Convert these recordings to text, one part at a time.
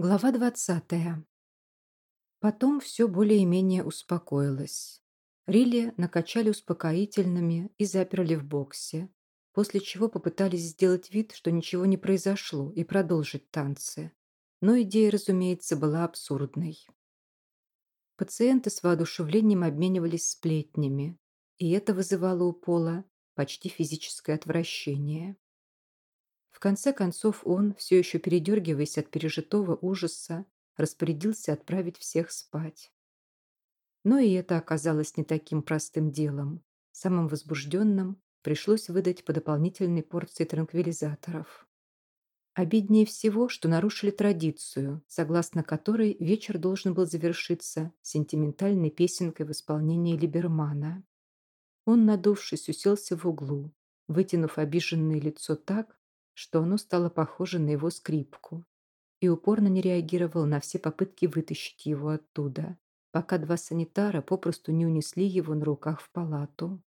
Глава двадцатая. Потом все более-менее успокоилось. Рилли накачали успокоительными и заперли в боксе, после чего попытались сделать вид, что ничего не произошло, и продолжить танцы. Но идея, разумеется, была абсурдной. Пациенты с воодушевлением обменивались сплетнями, и это вызывало у Пола почти физическое отвращение. В конце концов он, все еще передергиваясь от пережитого ужаса, распорядился отправить всех спать. Но и это оказалось не таким простым делом. Самым возбужденным пришлось выдать по дополнительной порции транквилизаторов. Обиднее всего, что нарушили традицию, согласно которой вечер должен был завершиться сентиментальной песенкой в исполнении Либермана. Он, надувшись, уселся в углу, вытянув обиженное лицо так, что оно стало похоже на его скрипку, и упорно не реагировал на все попытки вытащить его оттуда, пока два санитара попросту не унесли его на руках в палату.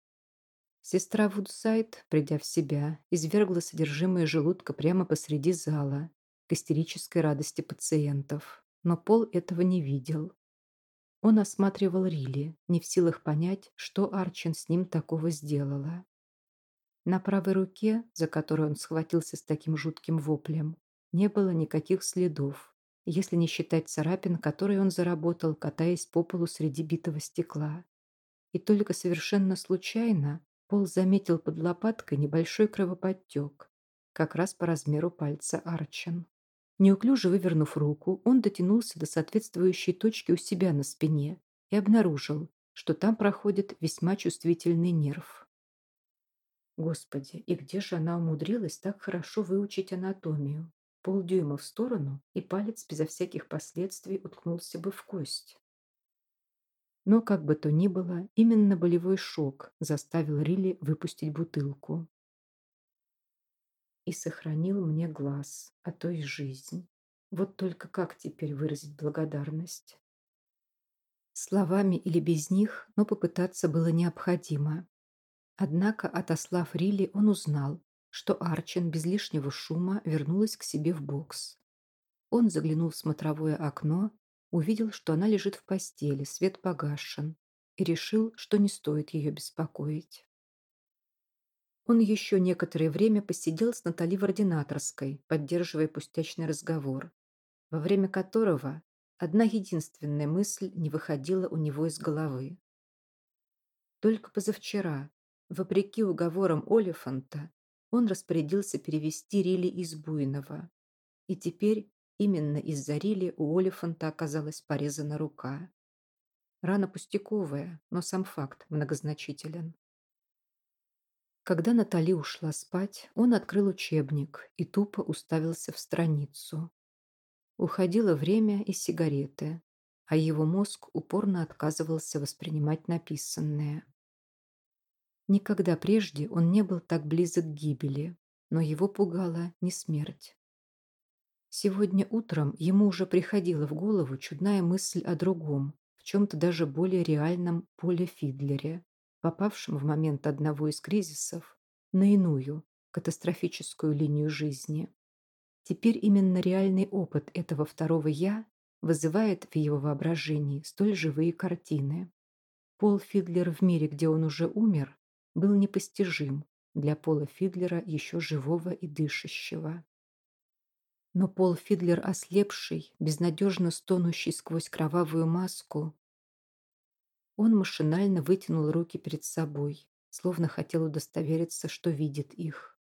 Сестра Вудсайд, придя в себя, извергла содержимое желудка прямо посреди зала, к истерической радости пациентов, но Пол этого не видел. Он осматривал Рилли, не в силах понять, что Арчин с ним такого сделала. На правой руке, за которую он схватился с таким жутким воплем, не было никаких следов, если не считать царапин, которые он заработал, катаясь по полу среди битого стекла. И только совершенно случайно Пол заметил под лопаткой небольшой кровоподтек, как раз по размеру пальца Арчен. Неуклюже вывернув руку, он дотянулся до соответствующей точки у себя на спине и обнаружил, что там проходит весьма чувствительный нерв. Господи, и где же она умудрилась так хорошо выучить анатомию? Полдюйма в сторону, и палец безо всяких последствий уткнулся бы в кость. Но, как бы то ни было, именно болевой шок заставил Рилли выпустить бутылку. И сохранил мне глаз, а то и жизнь. Вот только как теперь выразить благодарность? Словами или без них, но попытаться было необходимо. Однако, отослав Рилли, он узнал, что Арчин без лишнего шума вернулась к себе в бокс. Он заглянул в смотровое окно, увидел, что она лежит в постели, свет погашен, и решил, что не стоит ее беспокоить. Он еще некоторое время посидел с Натали в ординаторской, поддерживая пустячный разговор, во время которого одна единственная мысль не выходила у него из головы. Только позавчера, Вопреки уговорам Олифанта, он распорядился перевести Рили из Буйного. И теперь именно из-за Рили у Олифанта оказалась порезана рука. Рана пустяковая, но сам факт многозначителен. Когда Натали ушла спать, он открыл учебник и тупо уставился в страницу. Уходило время и сигареты, а его мозг упорно отказывался воспринимать написанное. Никогда прежде он не был так близок к гибели, но его пугала не смерть. Сегодня утром ему уже приходила в голову чудная мысль о другом, в чем-то даже более реальном Поле Фидлере, попавшем в момент одного из кризисов на иную, катастрофическую линию жизни. Теперь именно реальный опыт этого второго «я» вызывает в его воображении столь живые картины. Пол Фидлер в мире, где он уже умер, был непостижим для Пола Фидлера еще живого и дышащего. Но Пол Фидлер, ослепший, безнадежно стонущий сквозь кровавую маску, он машинально вытянул руки перед собой, словно хотел удостовериться, что видит их.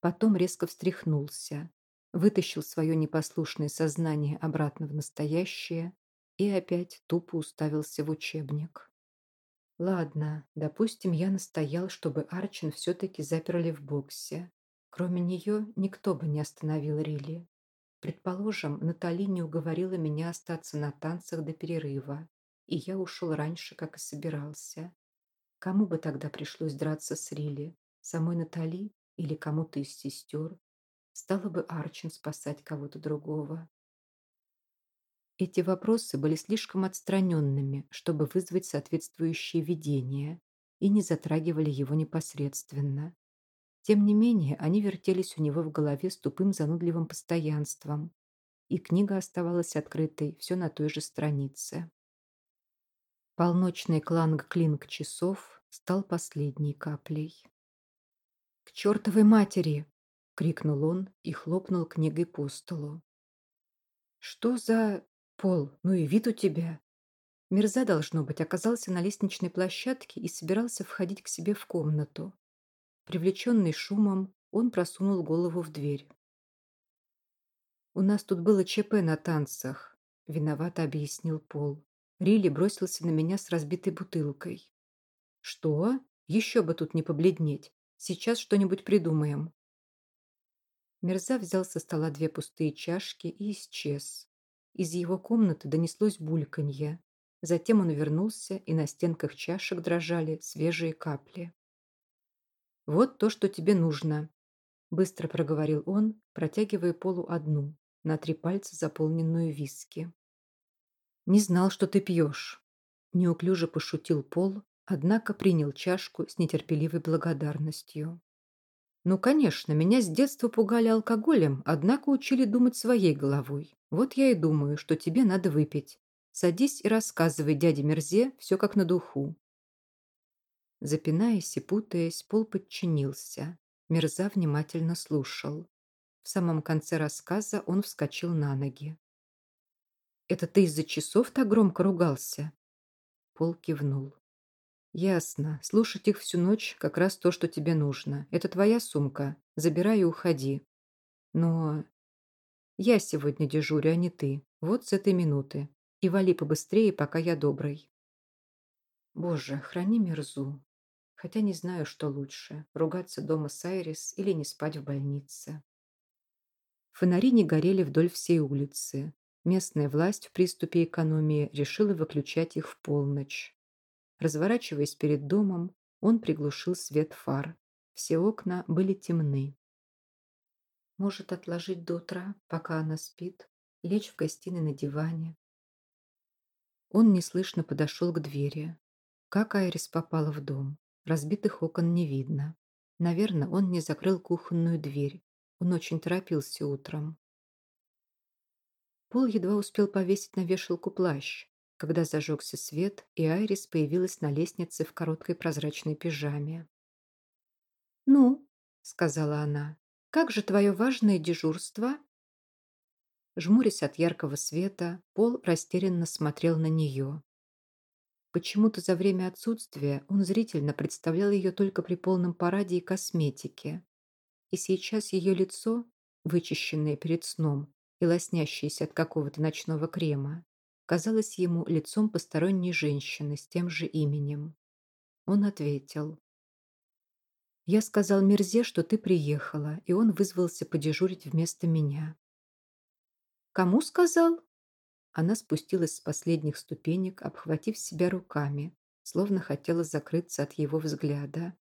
Потом резко встряхнулся, вытащил свое непослушное сознание обратно в настоящее и опять тупо уставился в учебник. Ладно, допустим, я настоял, чтобы Арчин все-таки заперли в боксе. Кроме нее никто бы не остановил Рилли. Предположим, Натали не уговорила меня остаться на танцах до перерыва, и я ушел раньше, как и собирался. Кому бы тогда пришлось драться с Рилли? Самой Натали или кому-то из сестер? Стало бы Арчин спасать кого-то другого. Эти вопросы были слишком отстраненными, чтобы вызвать соответствующее видение, и не затрагивали его непосредственно. Тем не менее, они вертелись у него в голове с тупым занудливым постоянством, и книга оставалась открытой все на той же странице. Полночный кланг-клинг часов стал последней каплей. «К чертовой матери!» — крикнул он и хлопнул книгой по столу. «Что за... Пол, ну и вид у тебя!» Мирза, должно быть, оказался на лестничной площадке и собирался входить к себе в комнату. Привлеченный шумом, он просунул голову в дверь. «У нас тут было ЧП на танцах», — виновато объяснил Пол. Рилли бросился на меня с разбитой бутылкой. «Что? Еще бы тут не побледнеть. Сейчас что-нибудь придумаем». Мерза взял со стола две пустые чашки и исчез. Из его комнаты донеслось бульканье. Затем он вернулся, и на стенках чашек дрожали свежие капли. «Вот то, что тебе нужно», — быстро проговорил он, протягивая Полу одну, на три пальца заполненную виски. «Не знал, что ты пьешь», — неуклюже пошутил Пол, однако принял чашку с нетерпеливой благодарностью. «Ну, конечно, меня с детства пугали алкоголем, однако учили думать своей головой. Вот я и думаю, что тебе надо выпить. Садись и рассказывай дяде Мерзе все как на духу». Запинаясь и путаясь, Пол подчинился. Мерза внимательно слушал. В самом конце рассказа он вскочил на ноги. «Это ты из-за часов так громко ругался?» Пол кивнул. «Ясно. Слушать их всю ночь как раз то, что тебе нужно. Это твоя сумка. Забирай и уходи. Но я сегодня дежурю, а не ты. Вот с этой минуты. И вали побыстрее, пока я добрый». Боже, храни мерзу. Хотя не знаю, что лучше – ругаться дома с Айрис или не спать в больнице. Фонари не горели вдоль всей улицы. Местная власть в приступе экономии решила выключать их в полночь. Разворачиваясь перед домом, он приглушил свет фар. Все окна были темны. Может отложить до утра, пока она спит, лечь в гостиной на диване. Он неслышно подошел к двери. Как Айрис попала в дом? Разбитых окон не видно. Наверное, он не закрыл кухонную дверь. Он очень торопился утром. Пол едва успел повесить на вешалку плащ, когда зажегся свет, и Айрис появилась на лестнице в короткой прозрачной пижаме. «Ну», — сказала она, — «как же твое важное дежурство?» Жмурясь от яркого света, Пол растерянно смотрел на нее. Почему-то за время отсутствия он зрительно представлял ее только при полном параде и косметике. И сейчас ее лицо, вычищенное перед сном и лоснящееся от какого-то ночного крема, казалось ему лицом посторонней женщины с тем же именем. Он ответил. «Я сказал Мирзе, что ты приехала, и он вызвался подежурить вместо меня». «Кому сказал?» Она спустилась с последних ступенек, обхватив себя руками, словно хотела закрыться от его взгляда.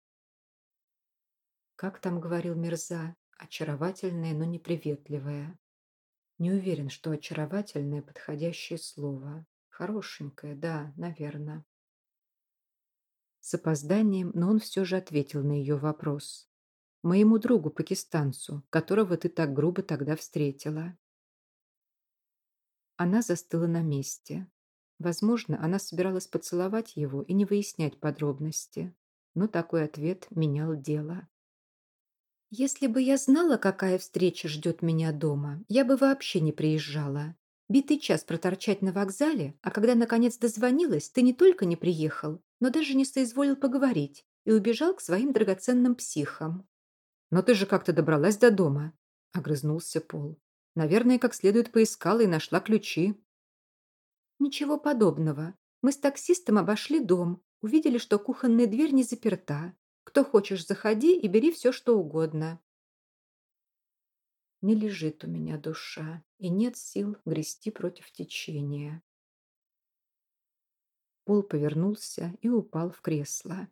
Как там говорил Мирза, очаровательная, но неприветливая. Не уверен, что очаровательное подходящее слово. Хорошенькое, да, наверное. С опозданием, но он все же ответил на ее вопрос. «Моему другу, пакистанцу, которого ты так грубо тогда встретила». Она застыла на месте. Возможно, она собиралась поцеловать его и не выяснять подробности, но такой ответ менял дело. «Если бы я знала, какая встреча ждет меня дома, я бы вообще не приезжала. Битый час проторчать на вокзале, а когда наконец дозвонилась, ты не только не приехал, но даже не соизволил поговорить и убежал к своим драгоценным психам». «Но ты же как-то добралась до дома», — огрызнулся Пол. Наверное, как следует поискала и нашла ключи. Ничего подобного. Мы с таксистом обошли дом, увидели, что кухонная дверь не заперта. Кто хочешь, заходи и бери все, что угодно. Не лежит у меня душа, и нет сил грести против течения. Пол повернулся и упал в кресло.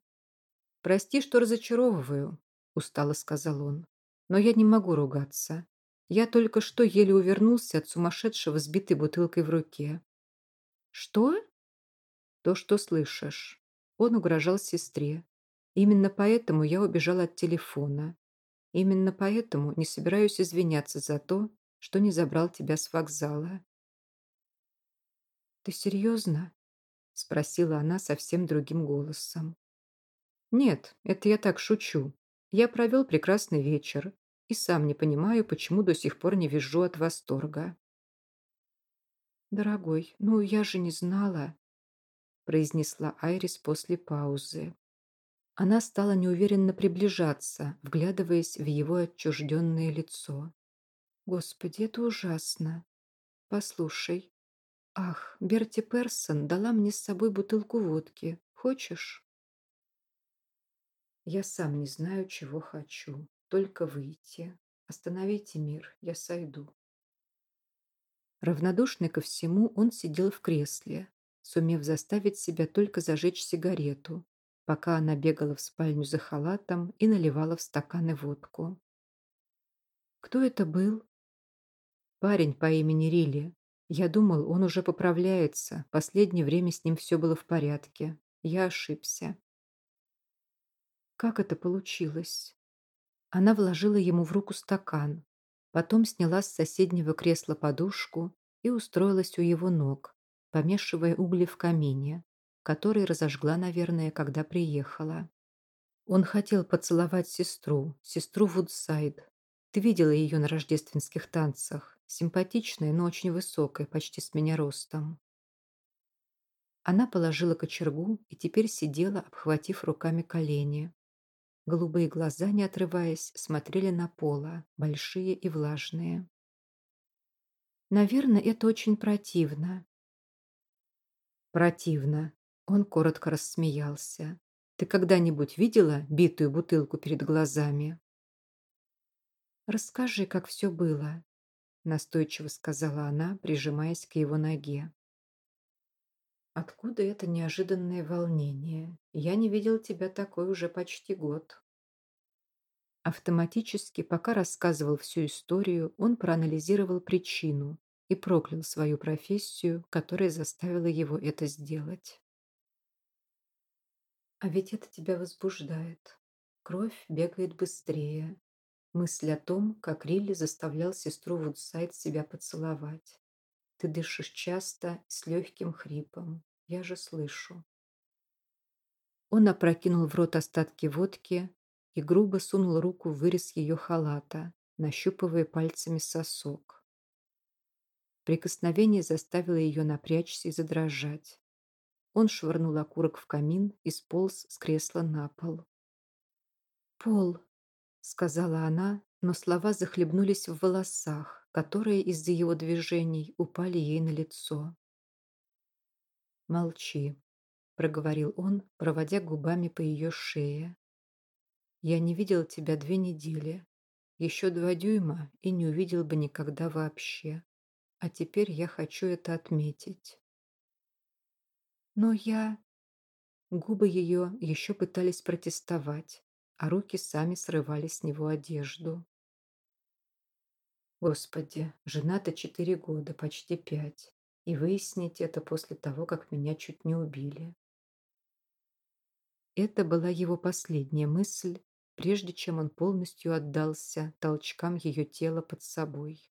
«Прости, что разочаровываю», — устало сказал он. «Но я не могу ругаться. Я только что еле увернулся от сумасшедшего с битой бутылкой в руке. «Что?» «То, что слышишь». Он угрожал сестре. Именно поэтому я убежал от телефона. Именно поэтому не собираюсь извиняться за то, что не забрал тебя с вокзала. «Ты серьезно?» — спросила она совсем другим голосом. «Нет, это я так шучу. Я провел прекрасный вечер и сам не понимаю, почему до сих пор не вижу от восторга». «Дорогой, ну я же не знала», — произнесла Айрис после паузы. Она стала неуверенно приближаться, вглядываясь в его отчужденное лицо. «Господи, это ужасно! Послушай. Ах, Берти Персон дала мне с собой бутылку водки. Хочешь?» «Я сам не знаю, чего хочу. Только выйти. Остановите мир, я сойду». Равнодушный ко всему, он сидел в кресле, сумев заставить себя только зажечь сигарету, пока она бегала в спальню за халатом и наливала в стаканы водку. «Кто это был?» «Парень по имени Рилли. Я думал, он уже поправляется. Последнее время с ним все было в порядке. Я ошибся». «Как это получилось?» Она вложила ему в руку стакан, Потом сняла с соседнего кресла подушку и устроилась у его ног, помешивая угли в камине, который разожгла, наверное, когда приехала. Он хотел поцеловать сестру, сестру Вудсайд. Ты видела ее на рождественских танцах. Симпатичная, но очень высокая, почти с меня ростом. Она положила кочергу и теперь сидела, обхватив руками колени. Голубые глаза, не отрываясь, смотрели на пола, большие и влажные. «Наверное, это очень противно». «Противно», — он коротко рассмеялся. «Ты когда-нибудь видела битую бутылку перед глазами?» «Расскажи, как все было», — настойчиво сказала она, прижимаясь к его ноге. Откуда это неожиданное волнение? Я не видел тебя такой уже почти год. Автоматически, пока рассказывал всю историю, он проанализировал причину и проклял свою профессию, которая заставила его это сделать. А ведь это тебя возбуждает. Кровь бегает быстрее. Мысль о том, как Рилли заставлял сестру Вудсайд себя поцеловать. Ты дышишь часто, с легким хрипом. Я же слышу. Он опрокинул в рот остатки водки и грубо сунул руку в вырез ее халата, нащупывая пальцами сосок. Прикосновение заставило ее напрячься и задрожать. Он швырнул окурок в камин и сполз с кресла на пол. «Пол», — сказала она, но слова захлебнулись в волосах которые из-за его движений упали ей на лицо. «Молчи», — проговорил он, проводя губами по ее шее. «Я не видел тебя две недели. Еще два дюйма и не увидел бы никогда вообще. А теперь я хочу это отметить». «Но я...» Губы ее еще пытались протестовать, а руки сами срывали с него одежду. Господи, жена-то четыре года, почти пять. И выяснить это после того, как меня чуть не убили. Это была его последняя мысль, прежде чем он полностью отдался толчкам ее тела под собой.